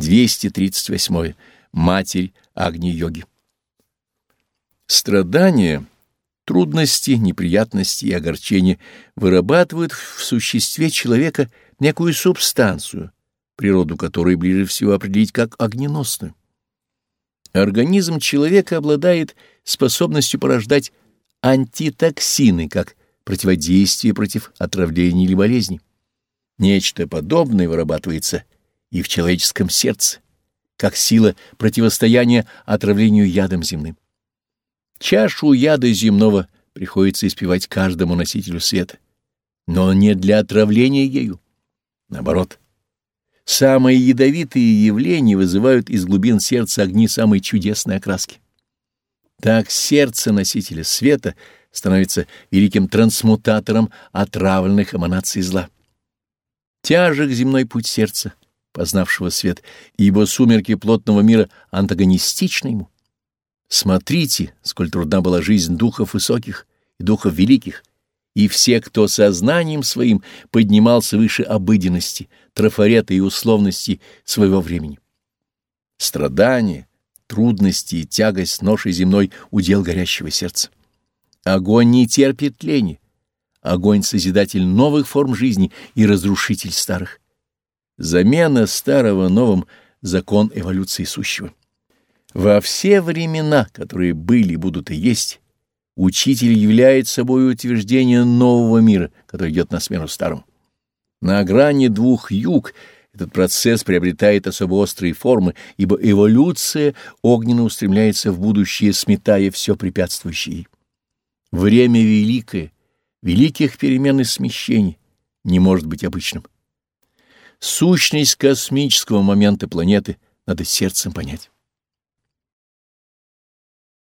238. Матерь Агни-йоги. Страдания, трудности, неприятности и огорчения вырабатывают в существе человека некую субстанцию, природу которой ближе всего определить как огненосную. Организм человека обладает способностью порождать антитоксины, как противодействие против отравления или болезней. Нечто подобное вырабатывается и в человеческом сердце, как сила противостояния отравлению ядом земным. Чашу яда земного приходится испевать каждому носителю света, но не для отравления ею. Наоборот, самые ядовитые явления вызывают из глубин сердца огни самой чудесной окраски. Так сердце носителя света становится великим трансмутатором отравленных эманаций зла. Тяжек земной путь сердца, познавшего свет, ибо сумерки плотного мира антагонистичны ему. Смотрите, сколь трудна была жизнь духов высоких и духов великих, и все, кто сознанием своим поднимался выше обыденности, трафарета и условности своего времени. Страдания, трудности и тягость ношей земной — удел горящего сердца. Огонь не терпит тлени, огонь — созидатель новых форм жизни и разрушитель старых. Замена старого новым — закон эволюции сущего. Во все времена, которые были, будут и есть, учитель является собой утверждение нового мира, который идет на смену старому. На грани двух юг этот процесс приобретает особо острые формы, ибо эволюция огненно устремляется в будущее, сметая все препятствующее Время великое, великих перемен и смещений не может быть обычным. Сущность космического момента планеты надо сердцем понять.